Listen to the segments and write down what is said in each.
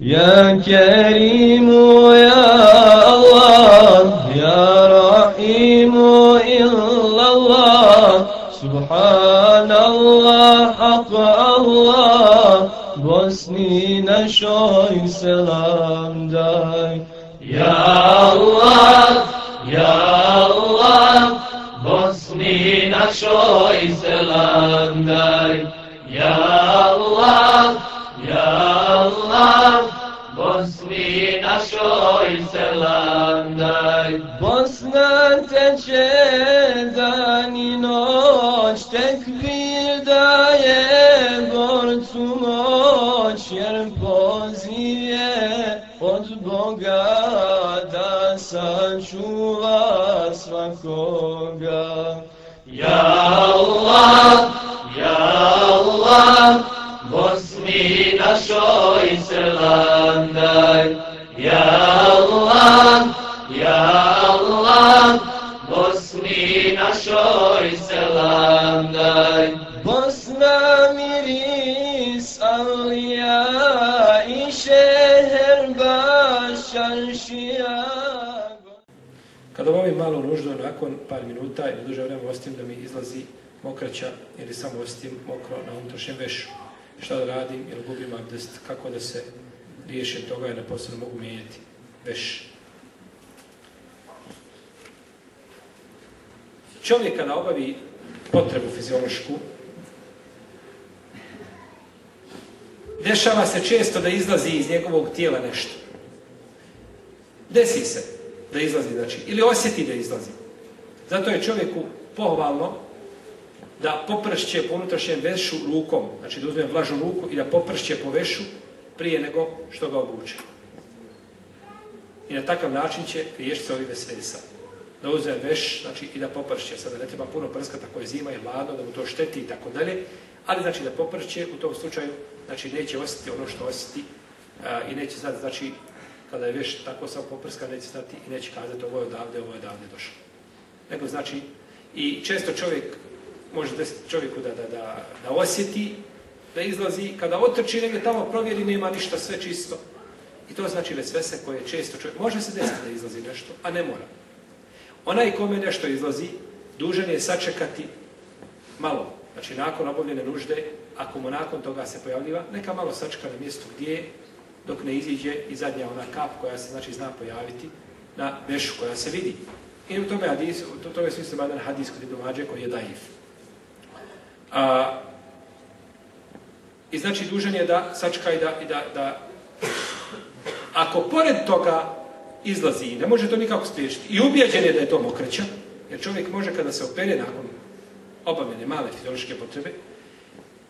يا كريم يا الله يا رحيم إلا الله. سبحان الله حق الله. بسني نشوي سلام داي. يا الله يا الله. بسني نشوي سلام داي. Bosna teče dan i noć, tekbir daje borcu moć, jer poziv je od Boga da sačuva svakoga. Ya Allah, Ya Allah, Bosni našoj selam Našoj selam daj. Bosna miris avliya i šeher baš čaršija. Kada obavim malu nuždu, nakon par minuta ili duže vremena ostim da mi izlazi mokraća ili samo ostim mokro na unutrašnjem vešu. Šta da radim ili gubim abdest, kako da se riješim toga i na posebno mogu mijenjati veš. Čovjek kada obavi potrebu fiziološku, dešava se često da izlazi iz njegovog tijela nešto. Desi se da izlazi, znači, ili osjeti da izlazi. Zato je čovjeku pohvalno da popršće po unutrašnjem vešu rukom, znači da uzme vlažnu ruku i da popršće po vešu prije nego što ga obuče. I na takav način će riješiti se ovi vesvesa. Da uzme veš, znači i da popršće. Sada ne treba puno prskati ako je zima i hladno, da mu to šteti i tako dalje, ali znači da popršće u tom slučaju, znači neće osjetiti ono što osjeti a, i neće znati, znači kada je veš tako sam poprska, neće znati i neće kazati ovo je odavde, ovo je odavde došlo. Nego znači, i često čovjek može desiti čovjeku da, da, da, da osjeti, da izlazi, kada otrči negdje tamo provjeri, nema ništa, sve čisto. I to znači vesvese koje često čovjek, može se desiti da izlazi nešto, a ne mora. Onaj kome nešto izlazi, dužan je sačekati malo, znači nakon obavljene nužde, ako mu nakon toga se pojavljiva, neka malo sačeka na mjestu gdje je, dok ne iziđe i zadnja ona kap koja se znači zna pojaviti na vešu koja se vidi. I u tome, hadis, u tome smislu jedan hadis kod Ibn koji je daif. A, I znači dužan je da sačka i da, i da, da ako pored toga izlazi i ne može to nikako spriječiti i ubijeđen je da je to mokreća, jer čovjek može kada se opere nakon obavljene male fiziološke potrebe,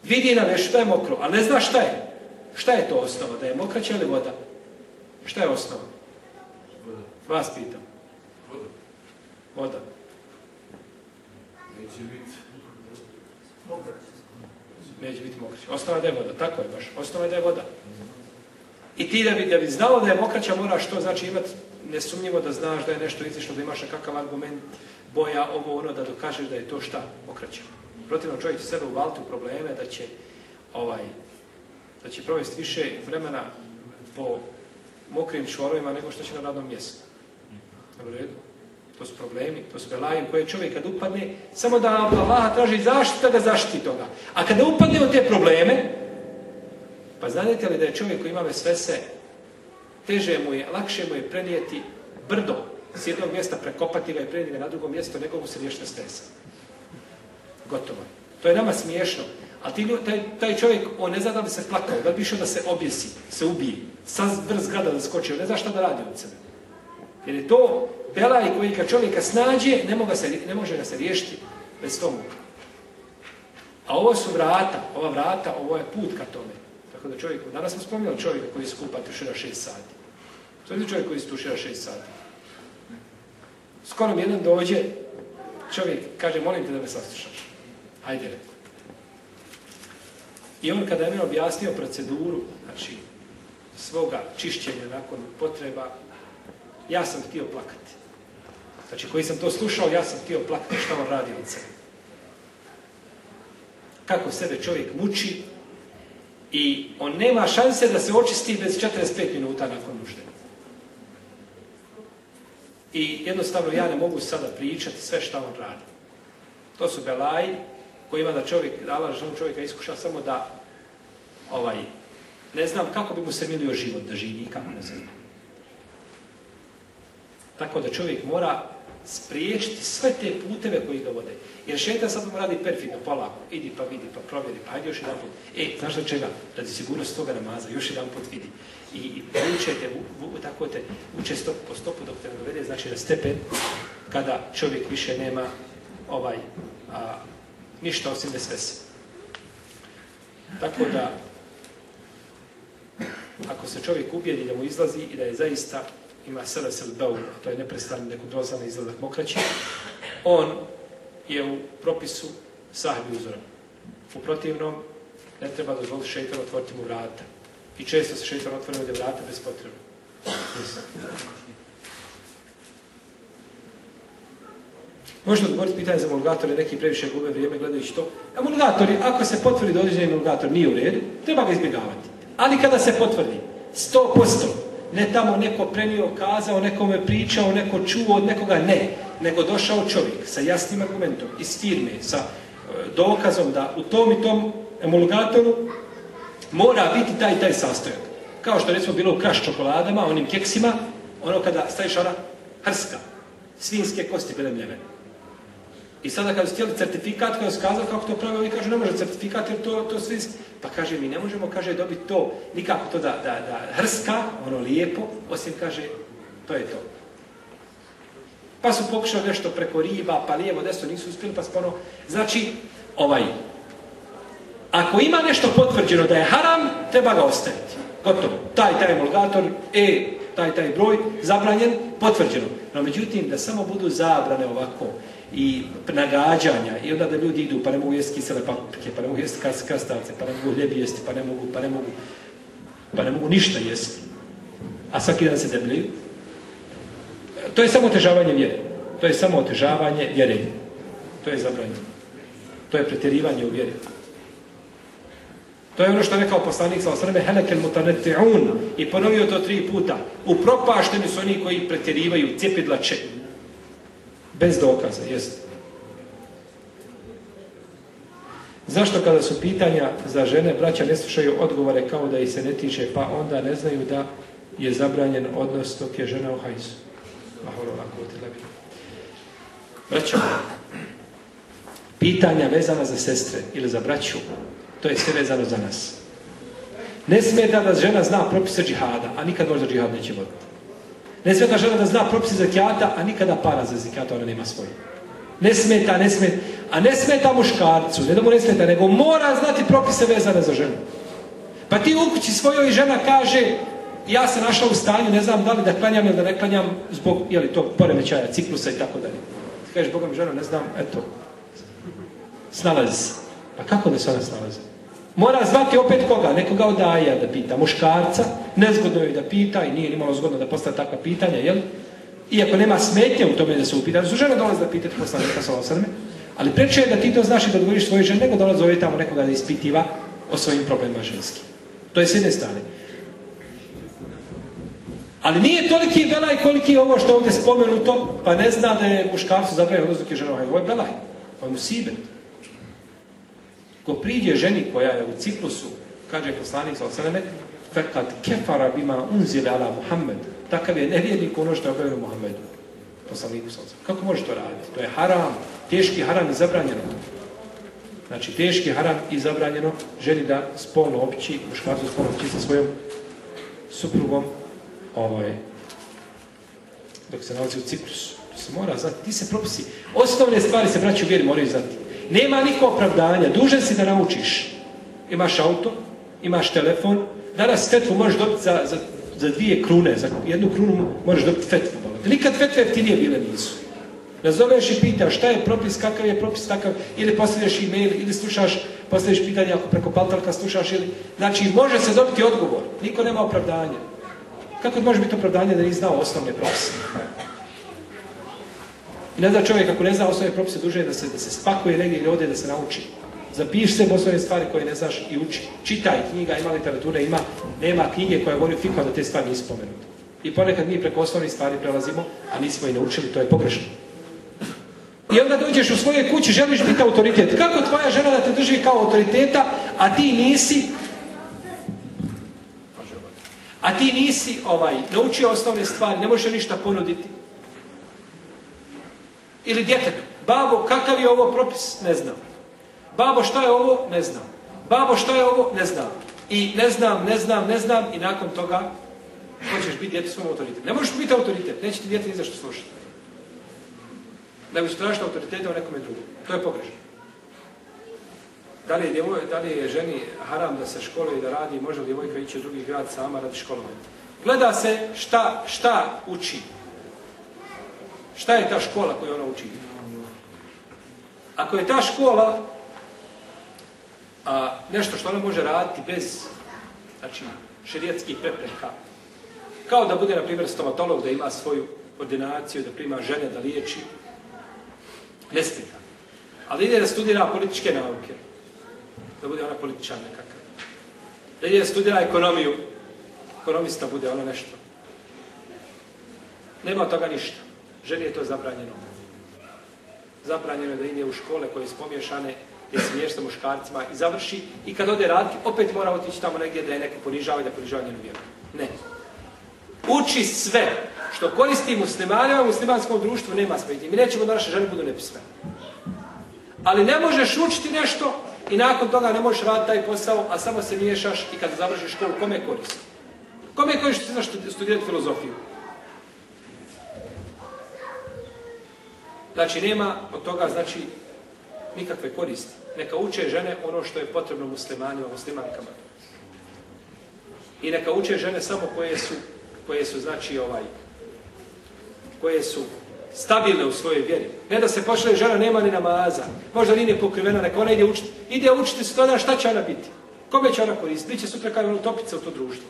vidi na nešto da je mokro, ali ne zna šta je. Šta je to osnova? Da je mokraća ili voda? Šta je osnova? Vas pitam. Voda. Neće biti. Neće biti mokraća. Osnova da je voda. Tako je baš. Osnova da je voda. I ti da bi, da bi znao da je mokraća moraš to znači imati nesumnjivo da znaš da je nešto izišlo, da imaš nekakav argument, boja, ovo ono, da dokažeš da je to šta? Mokraća. Protivno čovjek će sebe uvaliti u probleme da će ovaj, da će provesti više vremena po mokrim čvorovima nego što će na radnom mjestu. U redu? To su problemi, to su belajem koje čovjek kad upadne, samo da Allah traži zaštita da zaštiti toga. A kada upadne u te probleme, pa znate li da je čovjek koji ima vesvese, teže mu je, lakše mu je prenijeti brdo s jednog mjesta, prekopati ga i prenijeti ga na drugo mjesto, nego mu se riješiti stresa. Gotovo. To je nama smiješno. A ti, taj, taj čovjek, on ne zna da bi se plakao, da bi išao da se objesi, se ubije, sa vrh zgrada da skoči, ne zna šta da radi od sebe. Jer je to belaj koji kad čovjeka snađe, ne, moga se, ne može ga se riješiti bez tomu. A ovo su vrata, ova vrata, ovo je put ka tome. Tako da čovjek, danas smo spominjali čovjeka koji se kupa tušira šest sati. To je čovjek koji tušira šest sati. Skoro mi jedan dođe, čovjek kaže, molim te da me saslušaš. Hajde, rekao. I on kada je meni objasnio proceduru, znači, svoga čišćenja nakon potreba, ja sam htio plakati. Znači, koji sam to slušao, ja sam htio plakati što on radi od sebe. Kako sebe čovjek muči I on nema šanse da se očisti bez 45 minuta nakon nužde. I jednostavno ja ne mogu sada pričati sve što on radi. To su belaji koji ima da čovjek, Allah čovjeka iskuša samo da ovaj, ne znam kako bi mu se milio život da živi, kako ne znam. Tako da čovjek mora spriječiti sve te puteve koji ga vode. Jer šeta sad mu radi perfidno, polako, idi pa vidi, pa provjeri, pa ajde još jedan put. E, znaš da čega? Radi sigurnost toga namaza, još jedan put vidi. I, učete, tako te, uče stop po stopu dok te ne dovede, znači na stepen kada čovjek više nema ovaj, a, ništa osim vesvese. Tako da, ako se čovjek ubijedi da mu izlazi i da je zaista ima se a to je neprestani nekontrolizani izlazak mokraći, on je u propisu sahbi uzora. U protivnom, ne treba dozvoliti šeitan otvoriti mu vrata. I često se šeitan otvori ovdje vrata bez potrebe. Možete odgovoriti pitanje za emulgatore, neki previše gube vrijeme gledajući to. Emulgatori, ako se potvrdi da određeni emulgator nije u redu, treba ga izbjegavati. Ali kada se potvrdi 100%, ne tamo neko prenio, kazao, nekome pričao, neko čuo od nekoga, ne. Nego došao čovjek sa jasnim argumentom iz firme, sa e, dokazom da u tom i tom emulgatoru mora biti taj i taj sastojak. Kao što recimo bilo u kraš čokoladama, onim keksima, ono kada staviš ona hrska, svinske kosti belemljene. I sada kad su htjeli certifikat, kada su kazali kako to pravi, oni kažu ne može certifikat jer to, to svi... Pa kaže mi ne možemo, kaže dobiti to, nikako to da, da, da hrska, ono lijepo, osim kaže to je to. Pa su pokušali nešto preko riba, pa lijevo, desno, nisu uspjeli, pa spono. Znači, ovaj, ako ima nešto potvrđeno da je haram, treba ga ostaviti. Gotovo. Taj, taj emulgator, E, taj, taj broj, zabranjen, potvrđeno. No, međutim, da samo budu zabrane ovako, i nagađanja i onda da ljudi idu pa ne mogu jesti kisele paprike, pa ne mogu jesti krastavce, pa ne mogu hljeb jesti, pa ne mogu, pa ne mogu, pa ne mogu ništa jesti. A svaki dan se debljaju. To je samo otežavanje vjere. To je samo otežavanje vjere. To je zabranjeno. To je pretjerivanje u vjeri. To je ono što je rekao poslanik sa osrme helekel mutaneti'un i ponovio to tri puta. Upropašteni su oni koji pretjerivaju cijepidlače Bez dokaza, jest. Zašto kada su pitanja za žene, braća ne slušaju odgovore kao da ih se ne tiče, pa onda ne znaju da je zabranjen odnos dok je žena u hajzu? Braćo, pitanja vezana za sestre ili za braću, to je sve vezano za nas. Ne smeta da žena zna propise džihada, a nikad možda džihad neće voditi. Ne smeta žena da zna propise zakijata, a nikada para za zakijata ona nema svoj. Ne smeta, ne smeta. A ne smeta muškarcu, ne da mu ne smeta, nego mora znati propise vezane za ženu. Pa ti u kući svojoj žena kaže, ja se našla u stanju, ne znam da li da klanjam ili da ne klanjam zbog, jeli to, poremećaja, ciklusa i tako dalje. Ti kažeš, Boga mi žena, ne znam, eto, snalazi se. Pa kako da se ona snalazi? Mora zvati opet koga? Nekoga od Aja da pita. Muškarca, nezgodno je da pita i nije nimalo zgodno da postaje takva pitanja, jel? Iako nema smetnje u tome da se upita. Su žene dolaze da pitati poslanika sa. Ali preče je da ti to znaš i da odgovoriš svoje žene, nego dolaze ovdje tamo nekoga da ispitiva o svojim problemima ženskim. To je s jedne strane. Ali nije toliki belaj koliki je ovo što ovdje spomenuto, pa ne zna da je muškarcu zabranjeno odnosno je žena. Ovo je belaj. Ovo je musibet. Ko priđe ženi koja je u ciklusu, kaže poslanik sa osaleme, fekad kefara bima unzile ala Muhammed. Takav je nevjernik ono što je objavio Muhammedu. Poslaniku sa Kako može to raditi? To je haram. Teški haram i zabranjeno. Znači, teški haram i zabranjeno želi da spolno opići, muškarcu spolno opići sa svojom suprugom ovaj, dok se nalazi u ciklusu. To se mora znati. Ti se propisi. Osnovne stvari se braći u vjeri moraju znati. Nema niko opravdanja. Dužan si da naučiš. Imaš auto, imaš telefon. Danas fetvu možeš dobiti za, za, za dvije krune. Za jednu krunu možeš dobiti fetvu. Nikad fetve nije bile nisu. Nazoveš i pitaš šta je propis, kakav je propis takav, ili postavljaš e-mail, ili slušaš, postaviš pitanje ako preko paltalka slušaš, ili... Znači, može se dobiti odgovor. Niko nema opravdanja. Kako može biti opravdanje da nije znao osnovne propise? I ne zna čovjek ako ne zna osnovne propise duže da se, da se spakuje negdje ili ode da se nauči. Zapiši se osnovne stvari koje ne znaš i uči. Čitaj knjiga, ima literatura, ima, nema knjige koja govori fika da te stvari nisu spomenute. I ponekad mi preko osnovnih stvari prelazimo, a nismo i naučili, to je pogrešno. I onda dođeš u svoje kući, želiš biti autoritet. Kako tvoja žena da te drži kao autoriteta, a ti nisi a ti nisi ovaj, naučio osnovne stvari, ne možeš ništa ponuditi. Ili djetetu. Babo, kakav je ovo propis? Ne znam. Babo, što je ovo? Ne znam. Babo, što je ovo? Ne znam. I ne znam, ne znam, ne znam i nakon toga hoćeš biti djete svom autoritet. Ne možeš biti autoritet, neće ti djete ni zašto slušati. Nego će tražiti autoriteta u nekome drugom. To je pogrešno. Da li, je da li je ženi haram da se školuje i da radi, može li djevojka ići u drugi grad sama radi školovanja? Gleda se šta, šta uči. Šta je ta škola koju ona uči? Ako je ta škola a, nešto što ona može raditi bez znači, šerijetskih prepreka, kao da bude, na primjer, stomatolog, da ima svoju ordinaciju, da prima žene, da liječi, ne. Ali ide da studira političke nauke, da bude ona političar nekakav. Da ide da studira ekonomiju, ekonomista bude ono nešto. Nema od toga ništa. Ženi je to zabranjeno. Zabranjeno je da ide u škole koje su pomješane, gdje se mješta muškarcima i završi i kad ode raditi, opet mora otići tamo negdje da je neko ponižava i da ponižava njenu vjeru. Ne. Uči sve što koristi muslimanima muslimanskom društvu nema smetnje. Mi nećemo da naše žene budu nepismene. Ali ne možeš učiti nešto i nakon toga ne možeš raditi taj posao, a samo se miješaš i kad završiš školu, kome koristi? Kome koristi znaš studirati filozofiju? Znači, nema od toga, znači, nikakve koristi. Neka uče žene ono što je potrebno muslimanima, muslimankama. I neka uče žene samo koje su, koje su znači, ovaj, koje su stabilne u svojoj vjeri. Ne da se pošle žena nema ni namaza, možda nije pokrivena, neka ona ide učiti. Ide učiti se to šta će ona biti. Kome će ona koristiti? Biće sutra kao utopica u to društvo.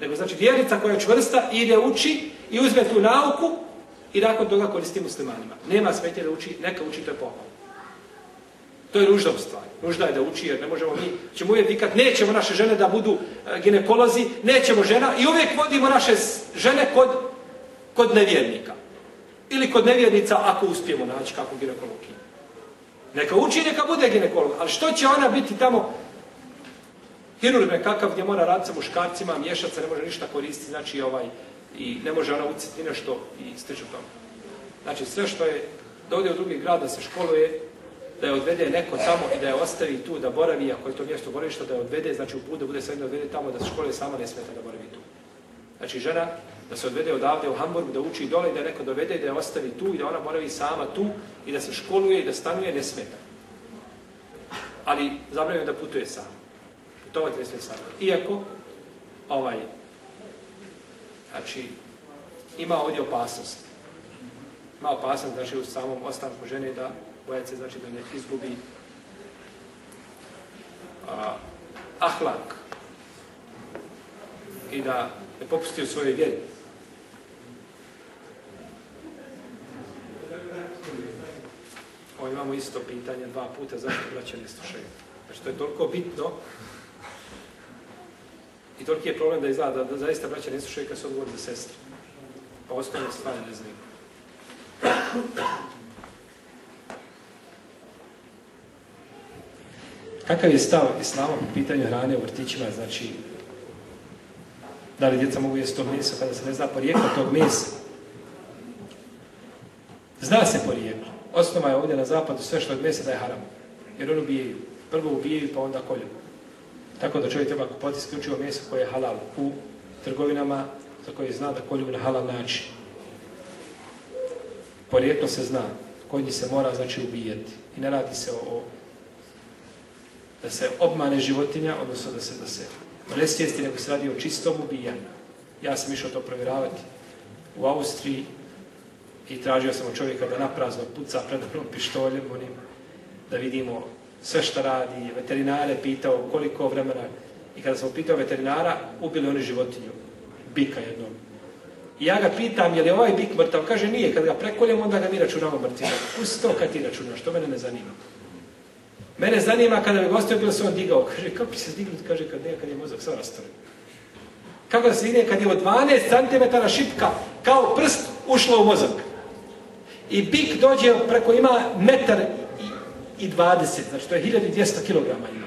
Nego znači vjerica koja je čvrsta ide uči i uzme tu nauku i nakon toga koristi muslimanima. Nema smetje da uči, neka uči, to je pohvalno. To je nužda u stvari. Nužda je da uči jer ne možemo mi, ćemo uvijek vikat, nećemo naše žene da budu e, ginekolozi, nećemo žena i uvijek vodimo naše žene kod, kod nevjernika. Ili kod nevjernica ako uspijemo naći kakvu ginekologiju. Neka uči, neka bude ginekolog. Ali što će ona biti tamo hirurg kakav gdje mora raditi sa muškarcima, miješati se, ne može ništa koristiti, znači ovaj, i ne može ona uciti nešto i stiču tome. Znači sve što je da ode u drugi grad da se školuje, da je odvede neko tamo i da je ostavi tu da boravi, ako je to mjesto boravišta, da je odvede, znači u put bude sve da odvede tamo, da se školuje sama ne smeta da boravi tu. Znači žena da se odvede odavde u Hamburg, da uči dole i da neko dovede da je ostavi tu i da ona boravi sama tu i da se školuje i da stanuje, ne smeta. Ali zabranjeno da putuje sama. Putovati ne smije sama. Iako, ovaj, znači, ima ovdje opasnost. Ima opasnost, znači, u samom ostanku žene da boja se, znači, da ne izgubi a, ahlak i da ne popusti u svojoj vjeri. Ovo imamo isto pitanje dva puta, zašto braća ne slušaju? Znači, to je toliko bitno i toliki je problem da izgleda da, zaista braća ne slušaju kad se odgovori za sestre. Pa osnovne stvari ne znaju. Kakav je stav Islama po pitanju hrane u vrtićima, znači da li djeca mogu jesti to meso kada se ne zna porijeklo tog mesa? Zna se porijeklo. Osnova je ovdje na zapadu sve što od mesa da je haram. Jer oni ubijaju. Prvo ubijaju pa onda kolju. Tako da čovjek treba kupati isključivo meso koje je halal u trgovinama za koje zna da kolju na halal način. Porijeklo se zna. Kod se mora znači ubijati. I ne radi se o, da se obmane životinja, odnosno da se da se ne svijesti, nego se radi o čistom ubijanju. Ja sam išao to provjeravati u Austriji i tražio sam od čovjeka da naprazno puca pred onom pištoljem, onim, da vidimo sve što radi, veterinare pitao koliko vremena. I kada sam pitao veterinara, ubili oni životinju, bika jednom. I ja ga pitam, je li ovaj bik mrtav? Kaže, nije, kad ga prekoljem, onda ga mi računamo mrtvim. Pusti to kad ti računaš, to mene ne zanima. Mene zanima kada bi gostio bilo se on digao. Kaže, kako bi se dignuti? Kaže, kad ne, kad je mozak sve rastoren. Kako da se digne kad je od 12 cm šipka kao prst ušlo u mozak. I bik dođe preko ima metar i, i 20, znači to je 1200 kg ima.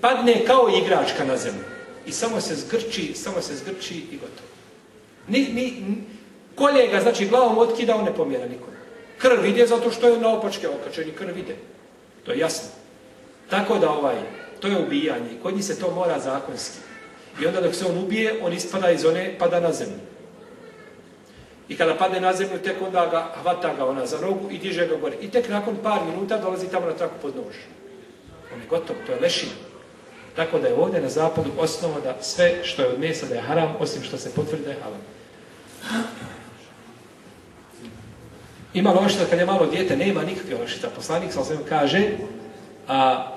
Padne kao igračka na zemlju. I samo se zgrči, samo se zgrči i gotovo. Ni, ni, kolje ga, znači glavom otkida, on ne pomjera nikom. Krv ide zato što je na opačke okačeni, krv ide. To je jasno. Tako da ovaj, to je ubijanje. Kod njih se to mora zakonski. I onda dok se on ubije, on ispada iz one, pada na zemlju. I kada padne na zemlju, tek onda ga hvata ga ona za rogu i diže ga gore. I tek nakon par minuta dolazi tamo na traku pod nož. On je gotov, to je lešina. Tako da je ovdje na zapadu osnova da sve što je od mesa da je haram, osim što se potvrdi da je halal. Ima olakšica kad je malo dijete, nema nikakve olakšica. Poslanik sa kaže a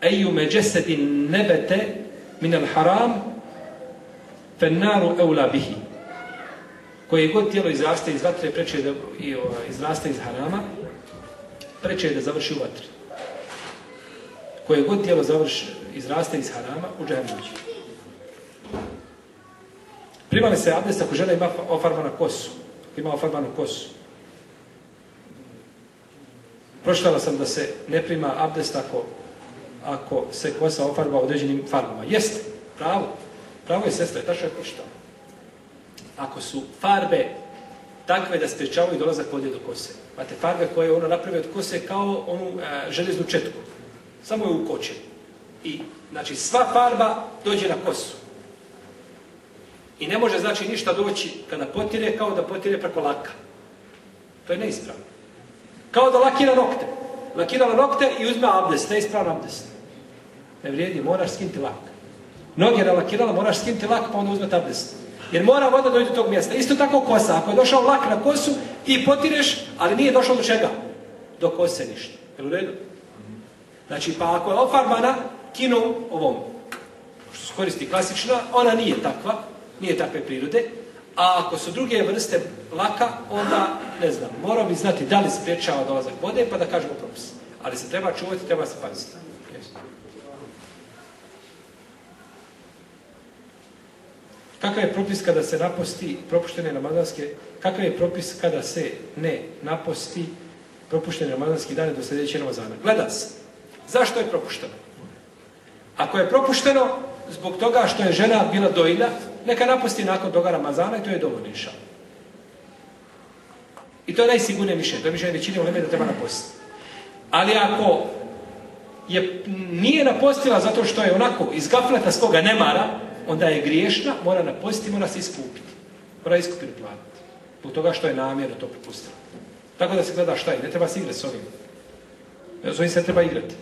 eju međesedi nebete min al haram naru eula bihi. Koje god tijelo izraste iz vatre, preče da i, o, izraste iz harama, preče da završi u vatri. Koje god tijelo završi, izraste iz harama, u džahemnući. Primali se abdest ako žena ima ofarbanu kosu. Ima ofarbanu kosu. Pročitala sam da se ne prima abdest ako, ako se kosa ofarba određenim farbama. Jeste, pravo. Pravo je sestra, tačno je što. Ako su farbe takve da sprečavaju dolazak vode do kose. Imate farbe koje ono napravi od kose kao onu e, železnu četku. Samo je ukoče. I, znači, sva farba dođe na kosu. I ne može, znači, ništa doći kada potire kao da potire preko laka. To je neispravno. Kao da lakira nokte. Lakirala nokte i uzme abdest, neispravno abdest. Ne vrijedi, moraš skinti lak. Noge lakirala, moraš skinti lak pa onda uzme abdest. Jer mora voda doći do tog mjesta. Isto tako kosa. Ako je došao lak na kosu, ti potireš, ali nije došao do čega? Do kose ništa. Je u redu? Znači, pa ako je ofarbana kinom ovom, što se koristi klasična, ona nije takva, nije takve prirode, a ako su druge vrste laka, onda, ne znam, moramo bi znati da li spriječava dolazak vode, pa da kažemo propis. Ali se treba čuvati, treba se paziti. Kakav je propis kada se naposti propuštene ramazanske, kakav je propis kada se ne naposti propuštene ramazanske dane do sljedeće Ramazana? Gleda se. Zašto je propušteno? Ako je propušteno zbog toga što je žena bila dojna, neka napusti nakon toga Ramazana i to je dovoljno I to je najsigurnije mišljenje. To je mišljenje većine u da treba napustiti. Ali ako je, nije napostila zato što je onako iz gafleta svoga nemara, onda je griješna, mora napustiti, mora se iskupiti. Mora iskupiti platiti. Zbog toga što je namjerno to propustila. Tako da se gleda šta je. Ne treba se igrati s ovim. S ovim se treba igrati.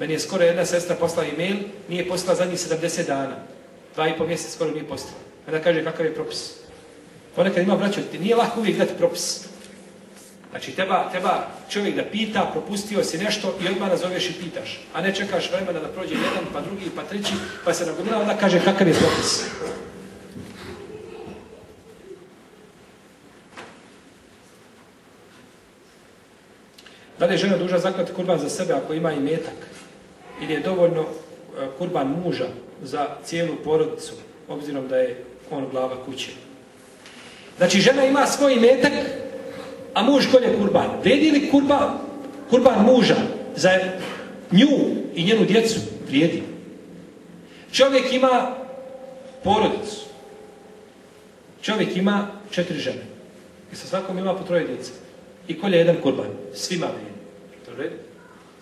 Meni je skoro jedna sestra poslala e-mail, nije poslala zadnjih 70 dana. Dva i po mjeseca skoro nije poslala. Onda kaže kakav je propis. Ponekad ima braćo, nije lako uvijek dati propis. Znači, treba, treba čovjek da pita, propustio si nešto i odmah nazoveš i pitaš. A ne čekaš vremena da prođe jedan, pa drugi, pa treći, pa se nagodila, onda kaže kakav je propis. Da li je žena duža zaklati kurban za sebe ako ima i metak? Ili je dovoljno e, kurban muža za cijelu porodicu, obzirom da je on glava kuće? Znači, žena ima svoj metak, a muž kolje kurban. Vrijedi li kurban, kurban muža za nju i njenu djecu? Vrijedi. Čovjek ima porodicu. Čovjek ima četiri žene. I sa svakom ima po troje djece. I kolje jedan kurban. Svima vrijedi.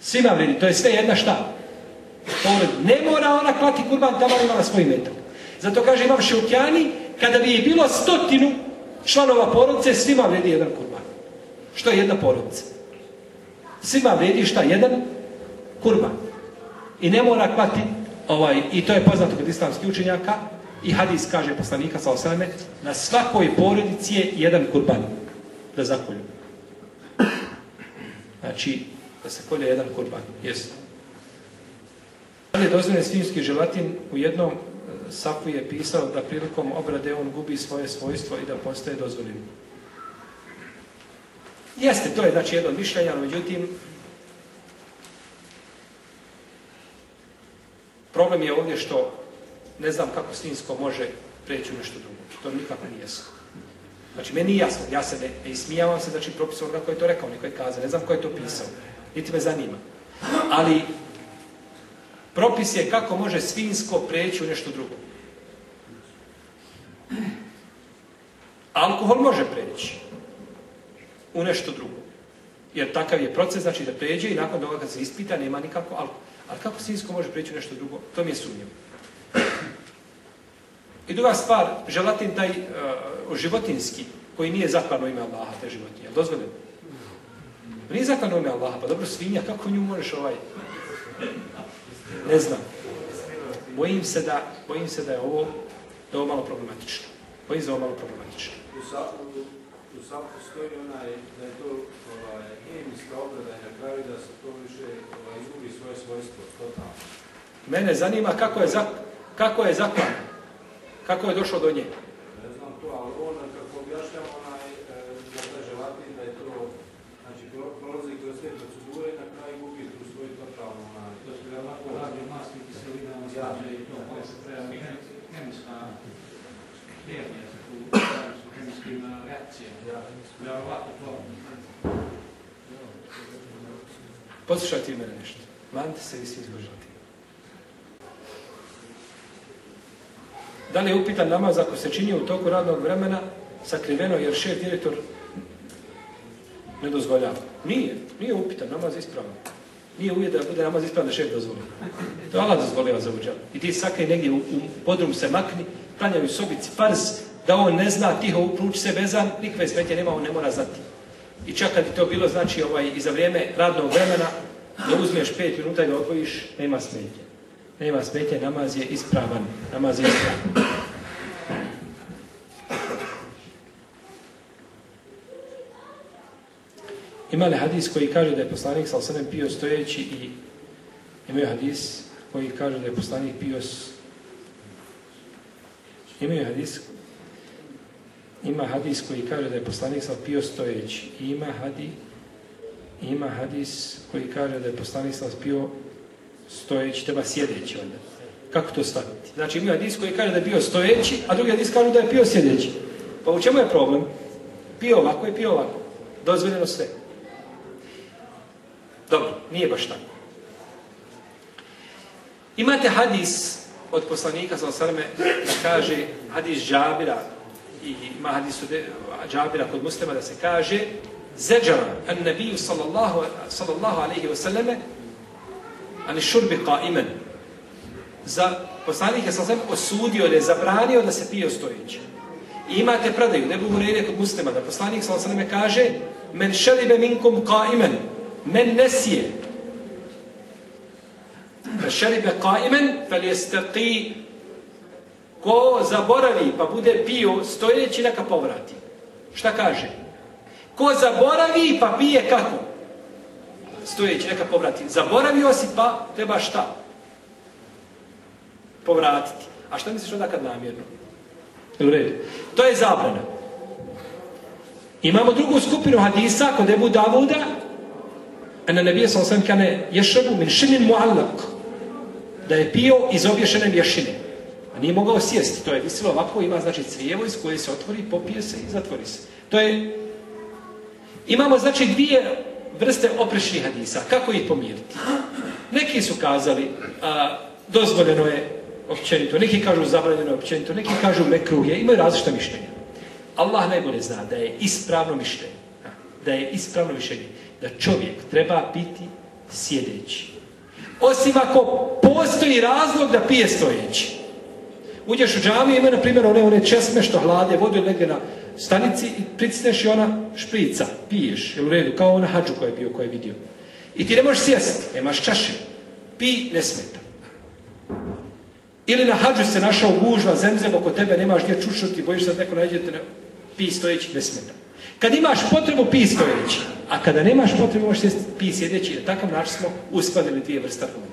Svima vrijedi. To je sve jedna šta? Ne mora ona klati kurban, tamo imala svoj metak. Zato kaže imam šeukjani, kada bi bilo stotinu članova porodice, svima vrijedi jedan kurban. Što je jedna porodica? Svima vrijedi šta? Jedan kurban. I ne mora klati, ovaj, i to je poznato kod islamskih učenjaka, i hadis kaže poslanika sa osame, na svakoj porodici je jedan kurban da zakolju. Znači, da se kolje jedan kurban. Jesu. Da je dozvoljen svinjski želatin u jednom e, sapu je pisao da prilikom obrade on gubi svoje svojstvo i da postaje dozvoljen. Jeste, to je znači jedno od mišljenja, međutim, problem je ovdje što ne znam kako svinsko može preći u nešto drugo. To nikako nije jasno. Znači, meni je jasno, ja se ne, ne ismijavam se, znači, propisao onoga koji je to rekao, neko je kazao, ne znam ko je to pisao, niti me zanima. Ali, propis je kako može svinsko preći u nešto drugo. Alkohol može preći u nešto drugo. Jer takav je proces, znači da pređe i nakon toga kad se ispita nema nikako alkohol. Ali kako svinsko može preći u nešto drugo, to mi je sumnjivo. I druga stvar, želatin taj uh, životinski, koji nije zakladno ime Allaha, te životinje, je dozvoljeno? Nije zakladno ime Allaha, pa dobro svinja, kako nju možeš ovaj... Ne znam. Bojim se da, bojim se da je ovo, da je ovo malo problematično. Bojim se da je ovo malo problematično. U sapu, u sapu stoji onaj, da je to ovaj, hemijska obrada i na kraju da se to više ovaj, izgubi svoje svojstvo, totalno. Mene zanima kako je, zak, kako je zaklan. Kako je došao do nje. Ne znam to, ali on kako objašnjava onaj, e, da taj želatin, da je to, znači pro- prolazi kroz te procedure i na kraju gubi tu svoju totalnu onaj. To radio masni kiselinama, slađe i to, koje se treba se reakcijama. Verovatno to. Poslušajte i mene nešto. Manite se vi svi izložati. Da li je upitan namaz ako se čini u toku radnog vremena sakriveno jer šef direktor ne dozvoljava? Nije. Nije upitan. Namaz ispravan. Nije uvijek da bude namaz ispravan da šef dozvoli. To je Allah dozvolio za uđan. I ti sakri negdje u, u podrum se makni, klanjaju sobici farz, da on ne zna, tiho upruči se vezan, nikve smetje nema, on ne mora znati. I čak kad bi to bilo, znači, ovaj, i za vrijeme radnog vremena, da uzmeš pet minuta i da odvojiš, nema smetje. Nema smetje, namaz je ispravan. Namaz je ispravan. Ima li hadis koji kaže da je poslanik sa osanem pio stojeći i imaju hadis koji kaže da je poslanik pio imaju hadis ima hadis koji kaže da je poslanik sa pio stojeći ima hadis ima hadis koji kaže da je poslanik pio stojeći, treba sjedeći onda. Kako to staviti? Znači ima hadis koji kaže da je bio stojeći, a drugi hadis kaže da je pio sjedeći. Pa u čemu je problem? Pio ovako i pio ovako. Dozvoljeno sve. Dobro, nije baš tako. Imate hadis od poslanika sa osaleme da kaže hadis Džabira i ima hadis od Džabira kod muslima da se kaže zeđara an nabiju sallallahu, sallallahu alaihi wa sallame ani šurbi qaimen za poslanik je sa osaleme osudio da je zabranio da se pije stojeći. I imate predaju, ne budu rejde kod muslima, da poslanik sa osaleme kaže men šelibe minkum qaimen men nesije šeribe qaimen fel jestaqi ko zaboravi pa bude pio stojeći neka povrati. Šta kaže? Ko zaboravi pa pije kako? Stojeći neka povrati. Zaboravio si pa treba šta? Povratiti. A šta misliš onda kad namjerno? U redu. To je zabrana. Imamo drugu skupinu hadisa kod Ebu Davuda Ena nebije sam sam kane ješabu min šinin muallak da je pio iz obješene mješine. A nije mogao sjesti. To je visilo ovako, ima znači crijevo iz koje se otvori, popije se i zatvori se. To je... Imamo znači dvije vrste oprešnih hadisa. Kako ih pomiriti? Neki su kazali, a, dozvoljeno je općenito, neki kažu zabranjeno je općenito, neki kažu mekruh je, imaju različita mišljenja. Allah najbolje zna da je ispravno mišljenje. Da je ispravno mišljenje. Da čovjek treba biti sjedeći. Osim ako postoji razlog da pije stojeći. Uđeš u džamiju, ima na primjer one, one česme što hlade vodu ili negdje na stanici i pritisneš i ona šprica, piješ, jel u redu, kao ona hađu koja je bio, koja je vidio. I ti ne možeš sjesti, nemaš čaše, pi, ne smeta. Ili na hađu se našao gužva, zemzem oko tebe, nemaš gdje čušnuti, bojiš se neko nađe te, pi stojeći, ne smeta. Kad imaš potrebu, pi stojeći, a kada nemaš potrebu, možeš sjesti, pi sjedeći, na takav način smo uskladili dvije vrste argumenta.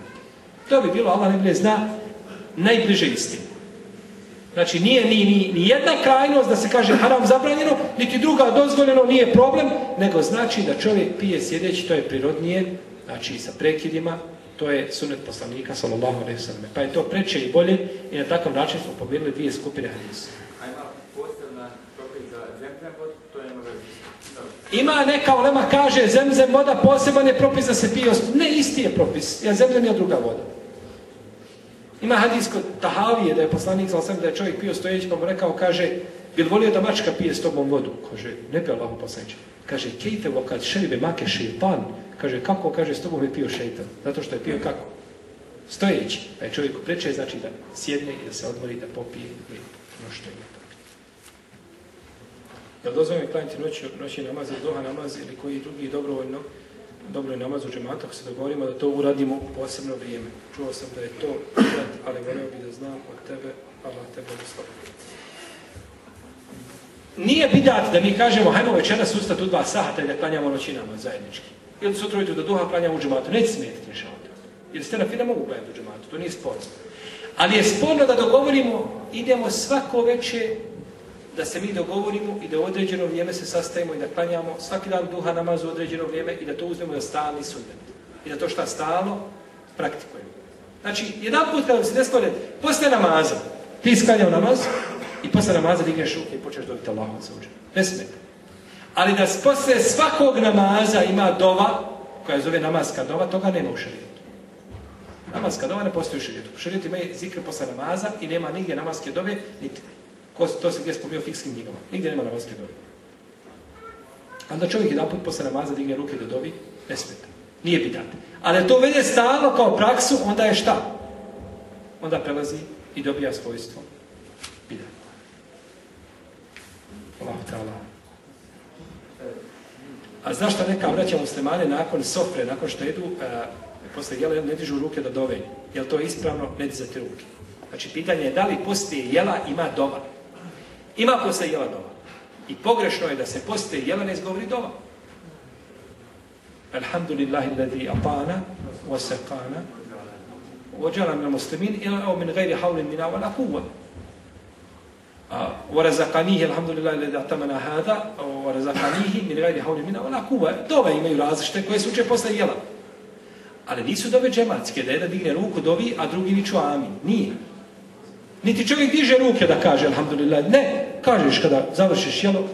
To bi bilo, Allah ne zna, najbliže istine. Znači nije ni, ni, ni jedna krajnost da se kaže haram zabranjeno, niti druga dozvoljeno, nije problem, nego znači da čovjek pije sjedeći, to je prirodnije, znači sa prekidima, To je sunet poslanika, sallallahu alaihi sallam. Pa je to preče i bolje i na takav način smo pobjedili dvije skupine hadisa. A ima neka olema kaže zemzem voda poseban je propis da se pije. Ne, isti je propis, jer zemzem je druga voda. Ima hadis kod Tahavije da je poslanik sam da je čovjek pio stojeći pa mu rekao, kaže, bi li volio da mačka pije s tobom vodu? Kaže, ne pije Allahu poslaniče. Kaže, kejte vo kad šeribe make šeitan. Kaže, kako? Kaže, s tobom je pio šeitan. Zato što je pio kako? Stojeći. Pa je čovjeku preče, znači da sjedne i da se odmori, da popije ono što je. Jel dozvoljeno klanjati noći, noći namaz ili doha namaz ili koji drugi dobrovoljno dobro namaz u džematu, ako se dogovorimo da to uradimo u posebno vrijeme. Čuo sam da je to bidat, ali volio bi da znam od tebe, Allah tebe uslovi. Nije bidat da mi kažemo, hajmo večeras ustati u dva sahata i da klanjamo noći namaz zajednički. Ili sutra ujutru da duha klanjamo u džematu. Neće smetiti toga. Jer ste na fina mogu klanjati u džematu, to nije sporno. Ali je sporno da dogovorimo, idemo svako veče da se mi dogovorimo i da u određeno vrijeme se sastajemo i da klanjamo svaki dan duha namazu u određeno vrijeme i da to uzmemo za stalni sunnet. I da to šta stalno praktikujemo. Znači, jedan put kada se desilo posle namaza, ti sklanjao namaz i posle namaza digneš ruke i počneš dobiti Allahu za uđe. Ne smeta. Ali da posle svakog namaza ima dova, koja zove namazska dova, toga nema u šarijetu. Namazska dova ne postoji u šarijetu. U šarijetu ima zikr posle namaza i nema nigdje namazske dove, niti Ko, to se gdje spomio fikskim knjigama. Nigdje nema namazske dobi. Onda čovjek jedan put posle namaza digne ruke do dobi, ne smeta. Nije bidat. Ali to vede stalno kao praksu, onda je šta? Onda prelazi i dobija svojstvo bidat. Allahu ta'ala. A znaš šta neka vraća muslimane nakon sofre, nakon što jedu, a, posle jela ne dižu ruke do dove. Je li to ispravno? Ne dizati ruke. Znači, pitanje je da li poslije jela ima dova. Ima posle jela dova. I pogrešno je da se poslije jela ne izgovori dova. Alhamdulillahi alladhi atana wa saqana wa jala min muslimin ila min ghairi hawlin minna wala quwwa. ورزقنيه الحمد لله الذي اعتمنا هذا ورزقنيه من غير حول منا ولا قوة dove imaju različite koje se uče posle jela ali nisu dove džematske da jedan digne ruku dovi a drugi viču amin nije niti čovjek diže ruke da kaže alhamdulillah ne kažeš kada završiš jelo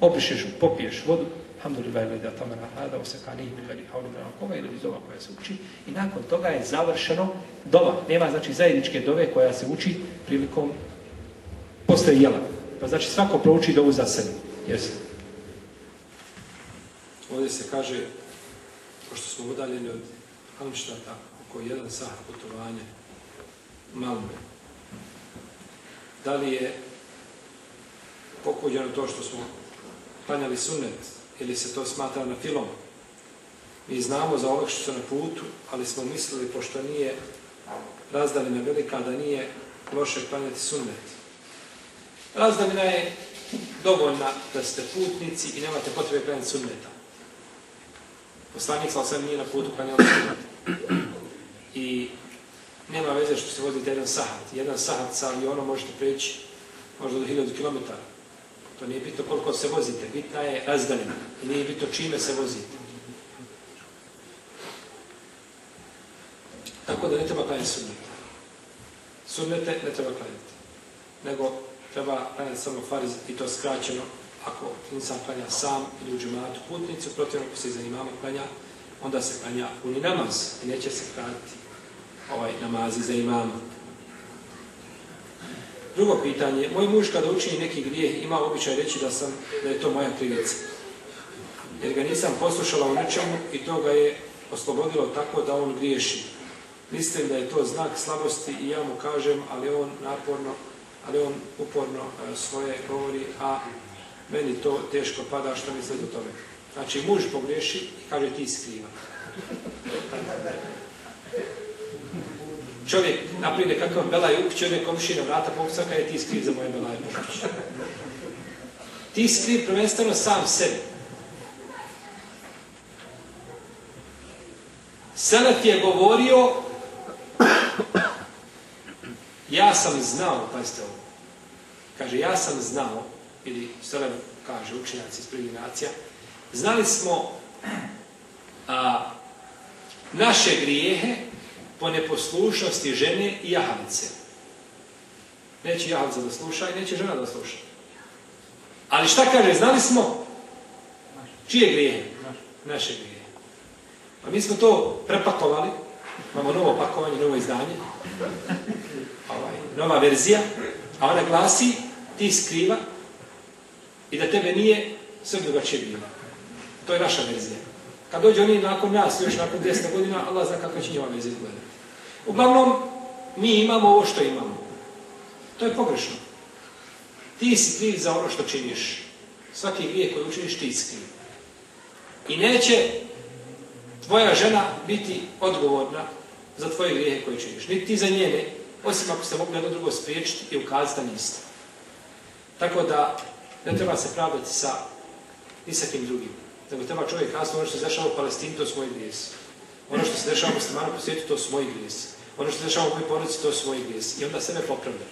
obrišeš popiješ vodu alhamdulillah ili da tamo na hada o se kanihi mi veli hauli na kova ili dova koja se uči i nakon toga je završeno dova nema znači zajedničke dove koja se uči prilikom posle jela. Pa znači svako prouči dovu za sebe. Jesi. Ovdje se kaže, pošto smo udaljeni od Halmštata, oko jedan sah putovanja, Malme, da li je pokuđeno to što smo klanjali sunnet, ili se to smatra na filom? Mi znamo za ovog što su na putu, ali smo mislili, pošto nije razdaljena velika, da nije loše klanjati sunnet. Razdavina je dovoljna da ste putnici i nemate potrebe klanjati sunneta. Poslanik sa osam nije na putu klanjao sunnet. I nema veze što se vozite jedan sahat. Jedan sahat sa avionom možete preći možda do 1000 km. To nije bitno koliko se vozite, bitna je razdaljina. I nije bitno čime se vozite. Tako da ne treba klanjati sunnete. Sunnete ne treba klanjati. Nego treba klanjati samo fariz i to skraćeno ako insan klanja sam ili u džematu putnicu, protivno ako se za imama klanja, onda se klanja puni namaz i neće se kratiti ovaj namazi za imama. Drugo pitanje, moj muž kada učini neki grijeh ima običaj reći da sam da je to moja krivica. Jer ga nisam poslušala u nečemu i to ga je oslobodilo tako da on griješi. Mislim da je to znak slabosti i ja mu kažem, ali on naporno ali on uporno e, svoje govori, a meni to teško pada što misli do tome. Znači, muž pogreši i kaže ti skriva. Čovjek naprije nekakav belaj u čovjek komši na vrata pokuca kada je ti skriv za moje belaj pokući. Ti skriv prvenstveno sam sebi. Selef je govorio ja sam znao, pazite ovo, kaže, ja sam znao, ili Selem kaže, učenjaci iz nacija, znali smo a, naše grijehe po neposlušnosti žene i jahalice. Neće jahalica da sluša i neće žena da sluša. Ali šta kaže, znali smo čije grijehe? Naše grijehe. A mi smo to prepakovali, imamo novo pakovanje, novo izdanje, ovaj, nova verzija, a ona glasi ti skriva i da tebe nije sve drugačije bilo. To je naša verzija. Kad dođe oni nakon nas, još nakon 200 godina, Allah zna kako će njima verzija izgledati. Uglavnom, mi imamo ovo što imamo. To je pogrešno. Ti si kriv za ono što činiš. Svaki grijeh koji učiniš, ti si kriv. I neće tvoja žena biti odgovorna za tvoje grijehe koje činiš. Niti ti za njene, osim ako ste mogli jedno drugo spriječiti i ukazati da niste. Tako da ne treba se pravdati sa ni sa kim drugim. Nego treba čovjek kasno ono što se dešava u Palestini, to su moji grijesi. Ono što se dešava u muslimanu po svijetu, to su moji grijesi. Ono što se dešava u mojoj porodici, to su moji grijesi. I onda sebe popravlja.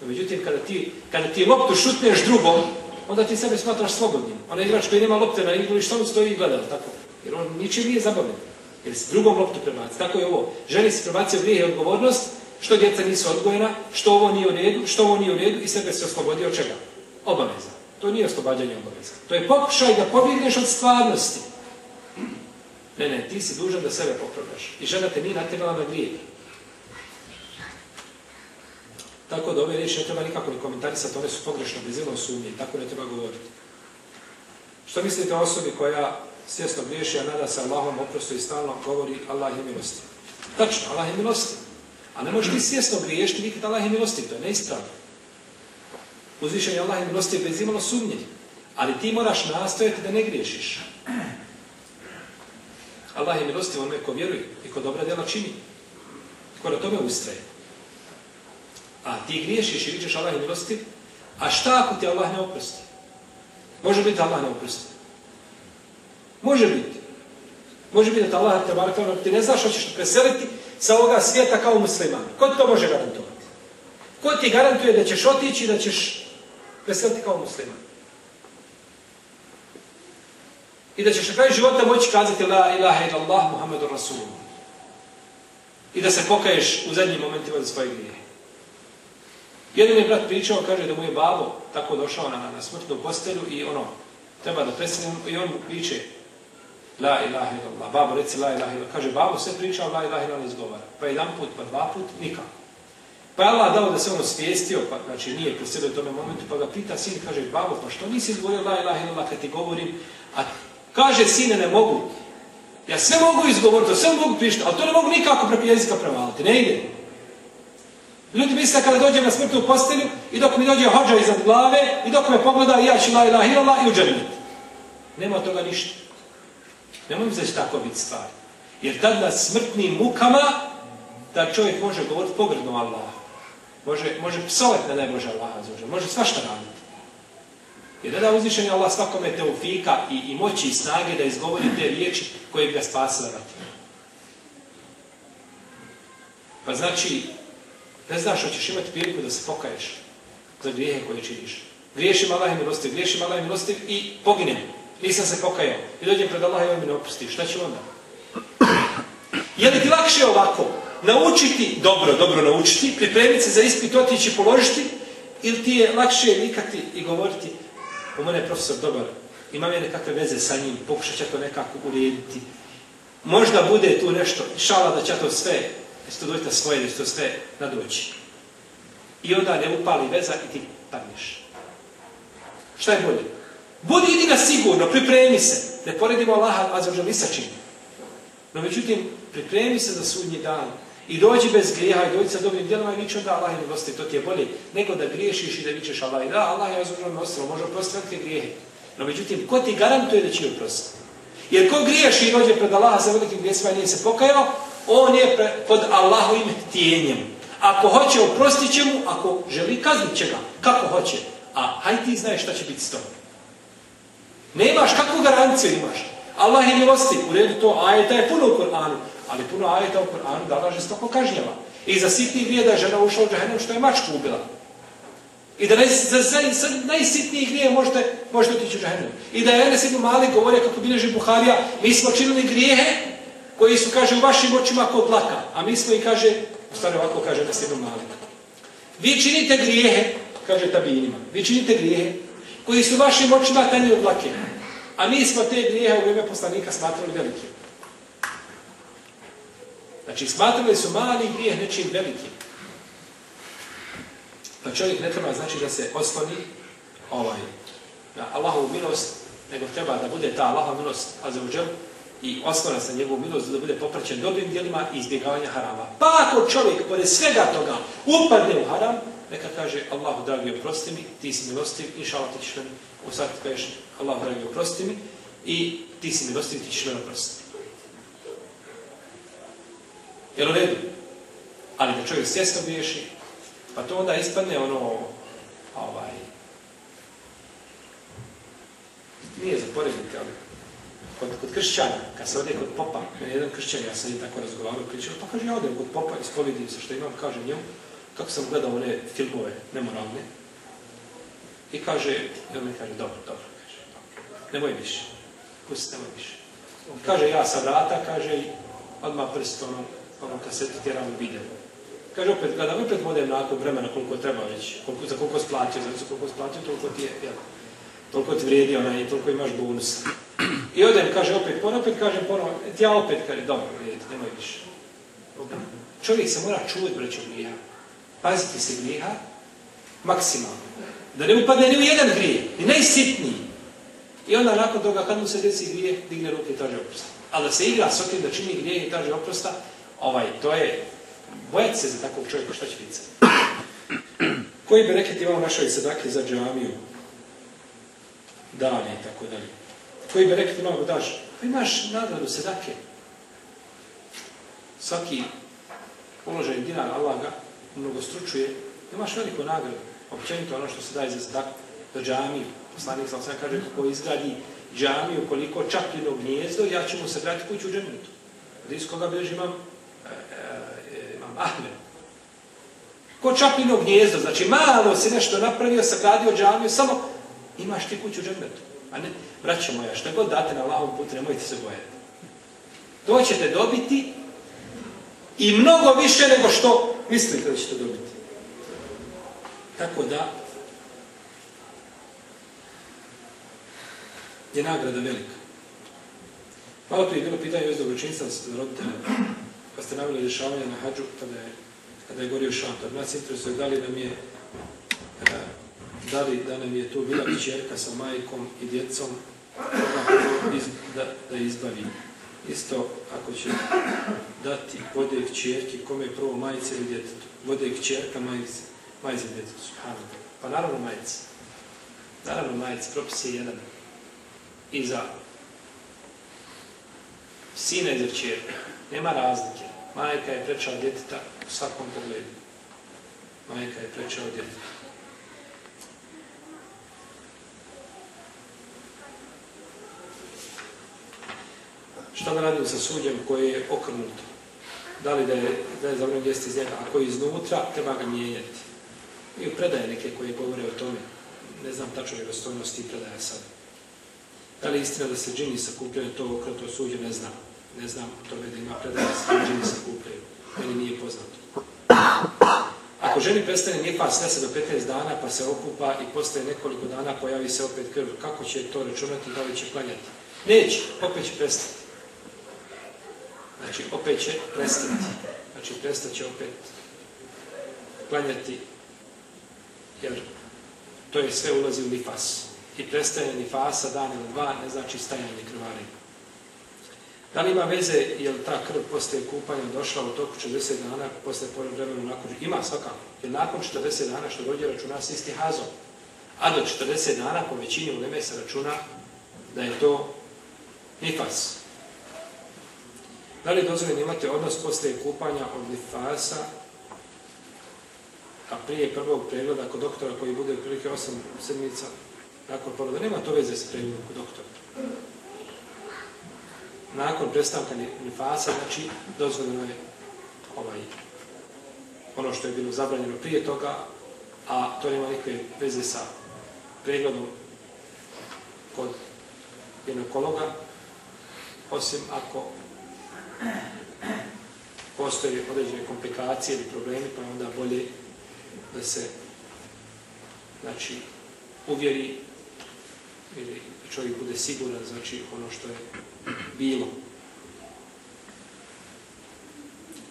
No, međutim, kada ti, kada ti loptu šutneš drugom, onda ti sebe smatraš slobodnim. Onaj igrač koji nema lopte na igru, što on stoji i gleda, tako? Jer on ničim nije zabavljen. Jer se drugom loptu prebaci. Tako je ovo. Ženi se prebacio grijeh i odgovornost, što djeca nisu odgojena, što ovo nije u redu, što ovo nije u redu i sebe se oslobodio od čega? Obaveza. To nije oslobađanje obaveza. To je pokušaj da pobjegneš od stvarnosti. Ne, ne, ti si dužan da sebe popravljaš. I žena te nije natjerala na grijeh. Tako da ove riječi ne treba nikako ni komentarisati, one su pogrešno, bezilno sumnje tako ne treba govoriti. Što mislite o osobi koja svjesno griješi, a nada se Allahom oprostu i stalno govori Allah je milosti? Tačno, Allah je milosti. A ne možeš ti svjesno griješiti, nikad Allah je milosti, to je neispravno. Uzvišenje Allah je milosti bez imalo sumnje. Ali ti moraš nastojati da ne griješiš. Allah je milosti onome ko vjeruje i ko dobra djela čini. Ko na tome ustraje. A ti griješiš i vičeš Allah milosti, a šta ako ti Allah ne oprosti? Može biti Allah ne oprosti. Može biti. Može biti da Allah te barakavno, ti ne znaš hoćeš preseliti sa ovoga svijeta kao musliman. Ko ti to može garantovati? Ko ti garantuje da ćeš otići, da ćeš preseliti kao musliman? I da ćeš na kraju života moći kazati La ilaha illallah Muhammedu Rasulullah. I da se pokaješ u zadnjim momentima za svoje grije. Jedan je brat pričao, kaže da mu je babo tako došao na, na smrtnu postelju i ono, treba da preselim i on mu priče La ilaha illallah. Babo reci la ilaha illallah. Kaže, babo sve pričao, la ilaha illallah izgovara. Pa jedan put, pa dva put, nikako. Pa je Allah dao da se on osvijestio, pa znači nije preselio u tome momentu, pa ga pita sin, kaže, babo, pa što nisi izgovorio la ilaha illallah kad ti govorim, a kaže, sine, ne mogu. Ja sve mogu izgovoriti, sve mogu pišiti, ali to ne mogu nikako preko jezika prevaliti, ne ide. Ljudi misle kada dođem na smrtnu postelju i dok mi dođe hođa iznad glave i dok me pogleda ja ću la ilaha illallah i uđerim. Nema toga ništa. Nemoj mi zaći tako biti stvari. Jer tad na smrtnim mukama da čovjek može govoriti pogrdno Allah. Može, može psovati na najbože Allaha, može svašta raditi. Jer ne da uzvišenje Allah svakome teufika i, i moći i snage da izgovori te riječi koje bi ga spasile rati. Pa znači, ne znaš hoćeš imati priliku da se pokaješ za grijehe koje činiš. Griješim Allah i milostiv, griješim Allah i milostiv i poginem. Nisam se pokajao. I dođem pred Allah i on mi ne opusti. Šta ću onda? Je li ti lakše ovako? Naučiti, dobro, dobro naučiti, pripremiti se za ispit, otići položiti, ili ti je lakše vikati i govoriti u mene je profesor dobar, imam je nekakve veze sa njim, pokušat će to nekako urediti. Možda bude tu nešto, šala da će to sve, će to doći na svoje, da će to sve nadoći. I onda ne upali veza i ti padneš. Šta je bolje? Budi idi na sigurno, pripremi se. Ne poredimo Allaha azzawajal ni sa. No međutim, pripremi se za sudnji dan. I dođi bez grijeha i dođi sa dobrim djelima i vići onda Allah ne milosti. To ti je bolje nego da griješiš i da vičeš Allah. I da, Allah je azzawajal milosti, može oprostiti grijehe. No međutim, ko ti garantuje da će oprostiti? Jer ko griješi i dođe pred Allaha sa velikim grijesima i nije se pokajao, on je pod Allahovim tijenjem. Ako hoće, oprostit će mu, ako želi, kaznit će ga. Kako hoće. A haj ti znaš šta će biti s tobom. Nemaš kakvu garanciju imaš. Allah je milosti. U redu to ajeta je puno u Koranu. Ali puno ajeta u Koranu da Allah žestoko kažnjava. I za sitniji grije da je žena ušla u džahenem što je mačku ubila. I da za, za najsitniji grije možete, otići u džahenem. I da je Enes ibn Mali govorio kako bilježi Buharija, mi smo činili grijehe koji su, kaže, u vašim očima kod dlaka, a mi smo i, kaže, u ovako kaže na jednom malik. Vi činite grijehe, kaže tabinima, vi činite grijehe koji su vašim očima tanji od dlake, a mi smo te grijehe u vrijeme poslanika smatrali velikim. Znači, smatrali su mali grijeh nečim velikim. Pa čovjek ne treba znači da se osloni ovaj, na Allahovu milost, nego treba da bude ta Allahova milost azzawajal i oslona sa njegovu milost da bude popraćen dobrim djelima i izbjegavanja harama. Pa ako čovjek pored svega toga upadne u haram, neka kaže Allahu dragi oprosti mi, ti si milostiv, inša Allah ti ćeš meni usati kažeš Allahu dragi oprosti mi i ti si milostiv, ti ćeš meni oprostiti. Jel u redu? Ali da čovjek svjesno griješi, pa to onda ispadne ono, ovaj, nije za porediti, ali kod, kod kršćana, kad se ode kod popa, meni jedan kršćan, ja sam je tako razgovarao, pričao, pa kaže, ja odem kod popa, ispovidim se što imam, kaže njemu, kako sam gledao one filmove nemoralne, i kaže, i on mi kaže, dobro, dobro, kaže, nemoj više, pusti, nemoj više. Kaže, ja sa vrata, kaže, i odmah prst, ono, ono kasetu tjeram u video. Kaže, opet, kada opet odem nakon vremena koliko treba već, koliko, za koliko splatio, za koliko splatio, toliko ti je, jel, toliko ti vrijedi onaj, toliko imaš bonus. I odem, kaže, opet, ponovno, opet kažem, ponovno, ja opet, kaže, dobro, vrijedi, nemoj više. Čovjek se mora čuvati, breću, grijeha. Paziti se grijeha, maksimalno. Da ne upadne ni u jedan grije, ni najsitniji. I onda nakon toga, kad mu se desi grije, digne ruke i traže oprosta. Ali da se igra s okim da čini grije i traže oprosta, ovaj, to je, bojati se za takvog čovjeka, šta će biti Koji bi reket imao našoj sadake za džamiju? Dalje i tako dalje. Koji bi reket imao da daš? Pa imaš nagradu sadake. Svaki uložen dinar Allah ga mnogo stručuje, imaš veliku nagradu. Općenito ono što se daje za sadaku, za džamiju. Poslanik sam sam kaže kako izgradi džamiju, koliko čapljeno gnjezdo, ja ću mu sagraditi kuću u džemitu. Iz koga bilježi imam imam Ahmed. Ko čapino gnjezdo, znači malo si nešto napravio, sagradio džamiju, samo imaš ti kuću u. A ne, braćo moja, što god date na Allahom putu, nemojte se bojati. To ćete dobiti i mnogo više nego što mislite da ćete dobiti. Tako da je nagrada velika. Malo prije je bilo pitanje već dobročinstva za roditelje pa ste navili rješavanje na hađu kada je, kada je gorio šantor. Nas interesuje da li nam je da li da nam je tu bila čerka sa majkom i djecom da, da izbavi. Isto ako će dati vode čerki, kome je prvo majice ili djetetu. Vode čerka, majice, majice ili djetetu. Pa naravno majice. Naravno majice, propis je jedan. I za sina i za čerka. Nema razlike. Majka je preča djeteta u svakom pogledu. Majka je preča od djeteta. Šta da radimo sa suđem koji je okrnuto? Da li da je, da je zabranjeno jesti iz njega? Ako je iznutra, treba ga mijenjati. I predaje neke koje govore o tome. Ne znam tačno vjerostojnosti predaja sad. Da li je istina da se džini sakupljaju to okrnuto suđe? Ne znam ne znam o tome da ima predaje da se kupaju. Meni nije poznato. Ako ženi prestane nifas nese do 15 dana pa se okupa i postaje nekoliko dana pojavi se opet krv, kako će to računati, da li će klanjati? Neće, opet će prestati. Znači, opet će prestati. Znači, prestat će opet klanjati, jer to je sve ulazi u nifas. I prestajanje nifasa dan ili dva ne znači stajanje krvarenja. Da li ima veze, je li ta krv poslije kupanja došla u toku 40 dana, poslije vremenu nakon... Ima svakako. Jer nakon 40 dana što dođe računa s isti hazom. A do 40 dana po većini uleme se računa da je to nifas. Da li dozvoljeno imate odnos poslije kupanja od nifasa, a prije prvog pregleda kod doktora koji bude prilike 8 sedmica nakon poroda? Nema to veze s pregledom kod doktora nakon prestanka nifasa, znači dozvoljeno je ovaj, ono što je bilo zabranjeno prije toga, a to nema nikakve veze sa pregledom kod ginekologa, osim ako postoje određene komplikacije ili problemi, pa je onda bolje da se znači, uvjeri ili da čovjek bude siguran znači ono što je bilo.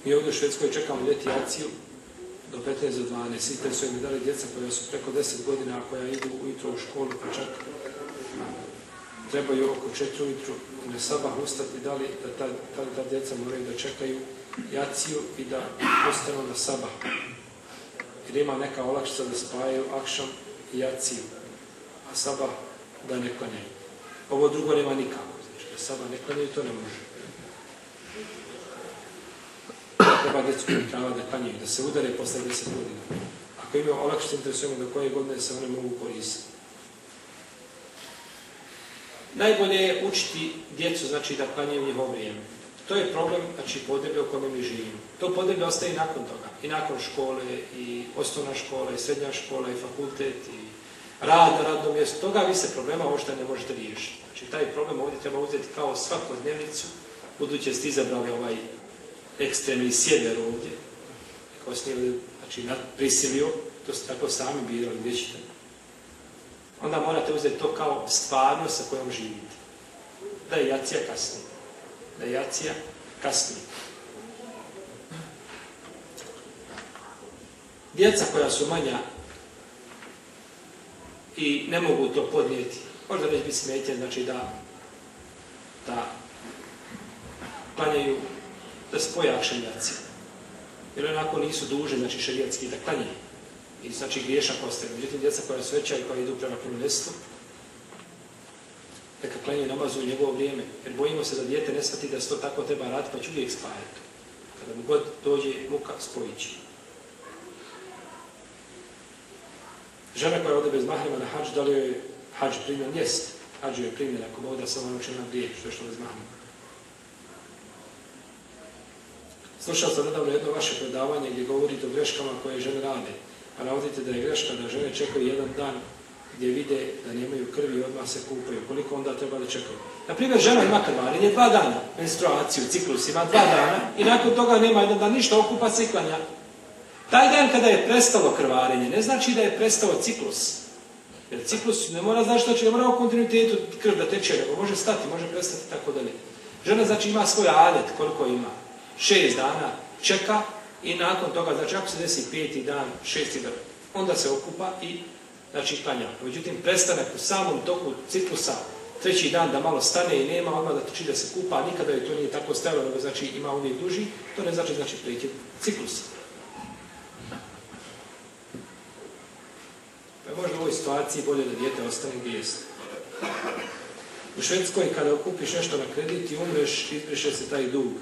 Mi ovdje u Švedskoj čekamo ljeti akciju do 15 do 12. Interesuje mi da li djeca koja su preko 10 godina, koja idu ujutro u školu, pa čak trebaju oko 4 ujutru na sabah ustati, da li da ta, da li ta djeca moraju da čekaju jaciju i da ostanu na sabah. Jer ima neka olakšica da spajaju akšam i jaciju, a sabah da ne klanjaju. Ovo drugo nema nikako, znači da sabah ne klanjaju, to ne može. Treba djecu prikravati da klanjaju, da se udare posle 10 godina. Ako imaju olakšice, interesujemo do koje godine se one mogu koristiti. Najbolje je učiti djecu, znači da klanjaju njihovo vrijeme. To je problem, znači podneblje u kome mi živimo. To podneblje ostaje i nakon toga. I nakon škole, i osnovna škola, i srednja škola, i fakultet, i rad na radnom mjestu. Toga vi se problema možda ne možete riješiti. Znači taj problem ovdje treba uzeti kao svakodnevnicu, budući ste izabrali ovaj ekstremni sjever ovdje, snijeli, znači prisilio, to ste tako sami birali, gdje ćete. Onda morate uzeti to kao stvarnost sa kojom živite. Da je jacija kasnije. Da je jacija kasnije. Djeca koja su manja i ne mogu to podnijeti, možda već bi smetje, znači da, da klanjaju, da spoja akšenjaci. Jer onako nisu duže, znači šerijatski da klanjaju. I znači griješak ostaje. Međutim, djeca koja su veća i koja idu prema punoljestvu, neka klanjaju namazu u njegovo vrijeme. Jer bojimo se da dijete ne shvati da se to tako treba raditi, pa će uvijek spajati. Kada mu god dođe muka, spojit će. Žena koja ode bez mahrema na hađ, da li joj je hađ primjen? Jest. Hađ je primjen ako voda samo naučena na grije, što je što bez mahrema. Slušao sam nedavno jedno vaše predavanje gdje govorite o greškama koje žene rade. A navodite da je greška da žene čekaju jedan dan gdje vide da nemaju krvi i odmah se kupaju. Koliko onda treba da čekaju? Naprimjer, žena ima krvarenje dva dana, menstruaciju, ciklus ima dva dana i nakon toga nema jedan dan ništa, okupa se i klanja. Taj dan kada je prestalo krvarenje, ne znači da je prestao ciklus. Jer ciklus ne mora znači da će ne mora u kontinuitetu krv da teče, nego može stati, može prestati tako dalje. Žena znači ima svoj adet, koliko ima. Šest dana čeka i nakon toga, znači ako se desi peti dan, šesti dan, onda se okupa i znači klanja. Međutim, prestanak u samom toku ciklusa, treći dan da malo stane i nema, odmah da trči da se kupa, nikada je to nije tako stajalo, nego znači ima uvijek duži, to ne znači znači prekid ciklusa. Pa možda u ovoj situaciji bolje da dijete ostane gdje jeste. U Švedskoj kada okupiš nešto na kredit i umreš, izbriše se taj dug.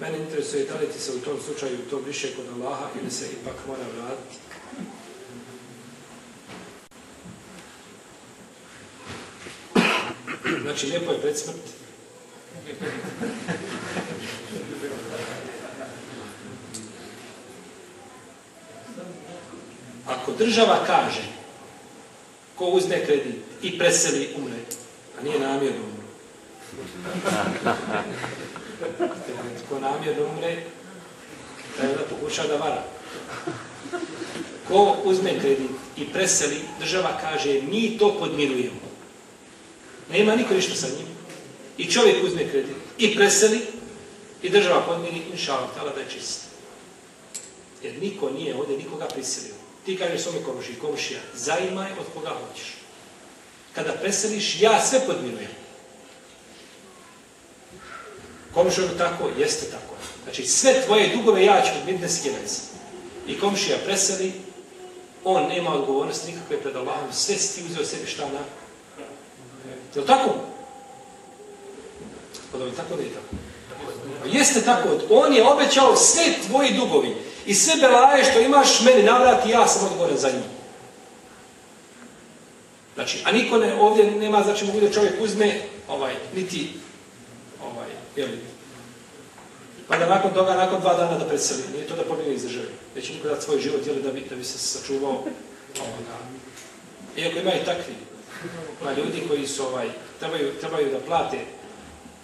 Mene interesuje da li ti se u tom slučaju to briše kod Allaha ili se ipak mora vratiti. Znači, lijepo je pred smrt. Ako država kaže ko uzme kredit i preseli umre, a nije namjerno umre. Ko namjerno umre, da je da pokuša da vara. Ko uzme kredit i preseli, država kaže mi to podmirujemo. Nema niko ništa sa njim. I čovjek uzme kredit i preseli i država podmiri, inša Allah, da je čist. Jer niko nije ovdje nikoga prisilio. Ti kažeš svome komši, komšija, zaimaj od koga hoćeš. Kada preseliš, ja sve podmirujem. Komšija tako, jeste tako. Znači, sve tvoje dugove ja ću podmiriti neskirajci. I komšija preseli, on nema odgovornosti nikakve pred Allahom, sve si ti uzeo sebi šta na... Je li tako? Da tako da je tako. Pa jeste tako, on je obećao sve tvoji dugovi. I sve belaje što imaš, meni navrati, ja sam odgovoran za njih. Znači, a niko ne, ovdje nema, znači mogu da čovjek uzme, ovaj, niti, jeli, pa da nakon toga, nakon dva dana da preseli. Nije to da pobjegne iz države. Već niko dati svoj život, jeli, da bi, da bi se sačuvao ovoga. Iako ima i takvi. Ima ljudi koji su, ovaj, trebaju, trebaju da plate,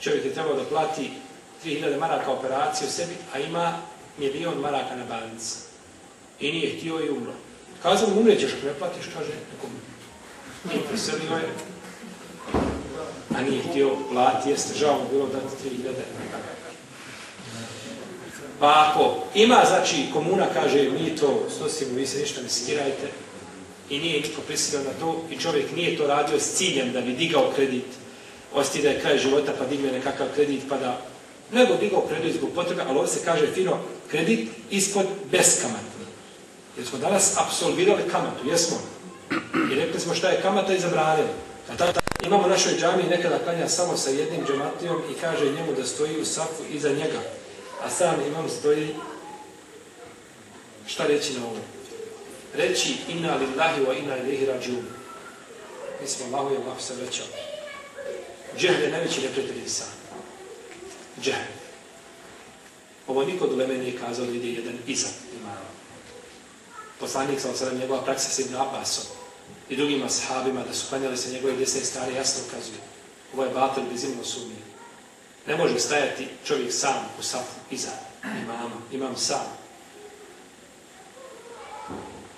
čovjek je trebao da plati 3000 maraka operacije u sebi, a ima milion maraka na banci. I nije htio i umro. Kazao mu, umrećeš ako ne platiš, kaže, nekom. I preselio je. A nije htio plati, jeste žao bilo dati 3000 Pa ako ima, znači, komuna kaže, mi to snosimo, vi se ništa ne skirajte, i nije niko prisilio na to, i čovjek nije to radio s ciljem da bi digao kredit, osti da je kraj života pa digne nekakav kredit pa da nego digao kredit zbog potrebe, ali ovdje se kaže fino kredit ispod beskamatni. Jer smo danas apsolvirali kamatu, jesmo? I rekli smo šta je kamata i zabranili. A tada imamo u našoj džami nekada klanja samo sa jednim džematijom i kaže njemu da stoji u safu iza njega. A sam imam stoji šta reći na ovo? Reći inna lillahi wa inna ilihi rađum. Mi smo Allahu i Allah se vrećao. Džehl je najveći neprijatelj insana. Džehl. Ovo niko do Leme nije kazao da ide jedan iza imama. Poslanik sam sada njegova praksa s Ibn Abbasom i drugim ashabima da su klanjali se njegove desne strane jasno ukazuju. Ovo je batel bez imamo sumnije. Ne može stajati čovjek sam u safu iza imama. Imam sam.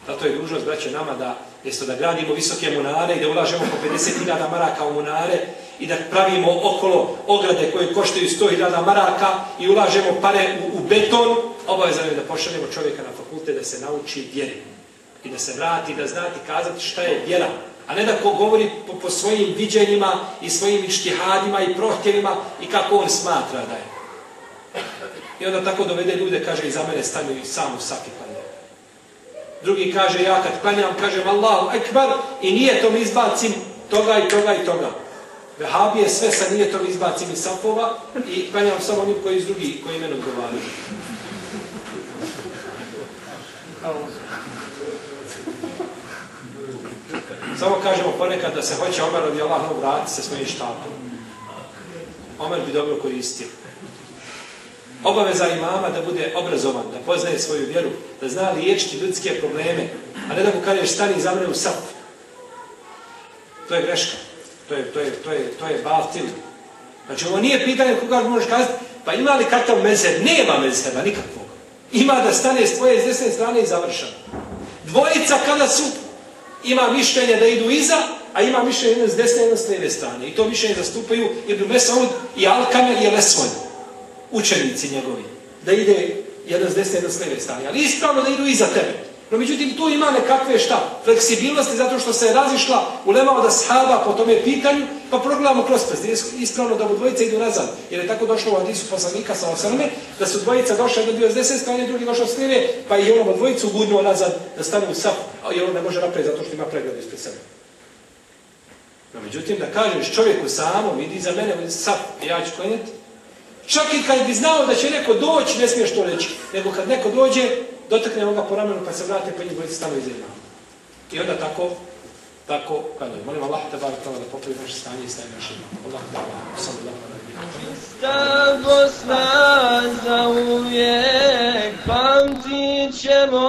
Zato je dužnost, braće, nama da Mjesto da gradimo visoke munare i da ulažemo po 50.000 maraka u munare i da pravimo okolo ograde koje koštaju 100.000 maraka i ulažemo pare u, beton, obavezano je da pošaljemo čovjeka na fakulte da se nauči vjeri. I da se vrati, da znati kazati šta je vjera. A ne da ko govori po, po svojim viđenjima i svojim ištihadima i prohtjevima i kako on smatra da je. I onda tako dovede ljude, kaže, i za mene stanju i sam u safi Drugi kaže, ja kad klanjam, kažem Allahu ekbar i nijetom izbacim toga i toga i toga. Vehabije sve sa nijetom izbacim iz safova i klanjam samo onim koji iz drugi, koji imenom govaraju. Samo kažemo ponekad da se hoće Omer radi Allah vrati sa svojim štapom. Omer bi dobro koristio. Obaveza imama da bude obrazovan, da poznaje svoju vjeru, da zna liječiti ljudske probleme, a ne da mu kažeš stani za mene u sap. To je greška. To je, to je, to je, to je baltil. Znači ovo nije pitanje koga možeš kazati, pa ima li kakav mezer? Nema mezera nikakvog. Ima da stane s tvoje s desne strane i završa. Dvojica kada su, ima mišljenje da idu iza, a ima mišljenje jedno s desne i jedno s lijeve strane. I to mišljenje zastupaju Ibn Mesaud i Alkamer i Lesvoj učenici njegovi. Da ide jedan s desne, jedan s leve strane. Ali ispravno da idu iza tebe. No međutim, tu ima nekakve šta? Fleksibilnosti zato što se je razišla u lemao da shaba po tome pitanju, pa progledamo kroz prst. Ispravno da mu dvojice idu nazad. Jer je tako došlo u Adisu poslanika sa osaname, da su dvojica došli, jedan bio s desne strane, drugi došao s lijeve, pa i ono dvojicu gudnuo nazad da stane u sap, a on ne može napred zato što ima pregled ispred sebe. No međutim, da kažeš čovjeku samom, idi za mene u sap, ja ću klanjati, Čak i kad bi znao da će neko doći, ne smiješ to reći. Nego kad neko dođe, dotakne ga po ramenu pa se vrate pa njih bojice stano iza imama. I onda tako, tako, kada je. Molim Allah te bar tamo da popravi naše stanje i stavim naše imama. Allah te bar, sam da Čista Bosna za uvijek, pamtit ćemo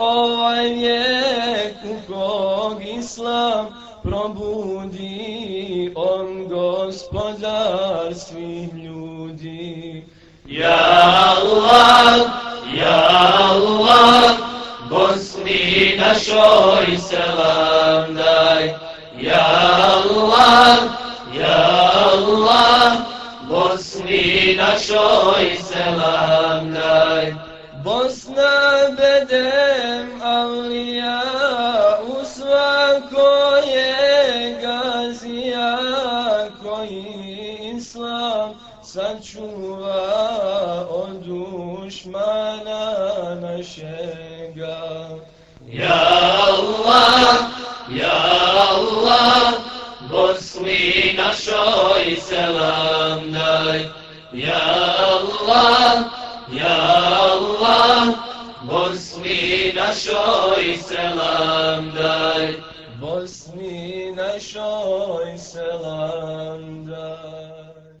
ovaj vijek u kog Islam probudi, on gospodar svih ljudi. Ya Allah, Allah, Bosni našoj selam daj. Ya Allah, Ya Allah, Bosni našoj selam daj. Bosna bedem avlija u svako je gazija koji islam sačuva od dušmana našega. Ja Allah, Ja Allah, Bosni našoj selam daj. Ja Allah, Ja Allah, Bosni našoj selam daj. Bosni našoj selam daj.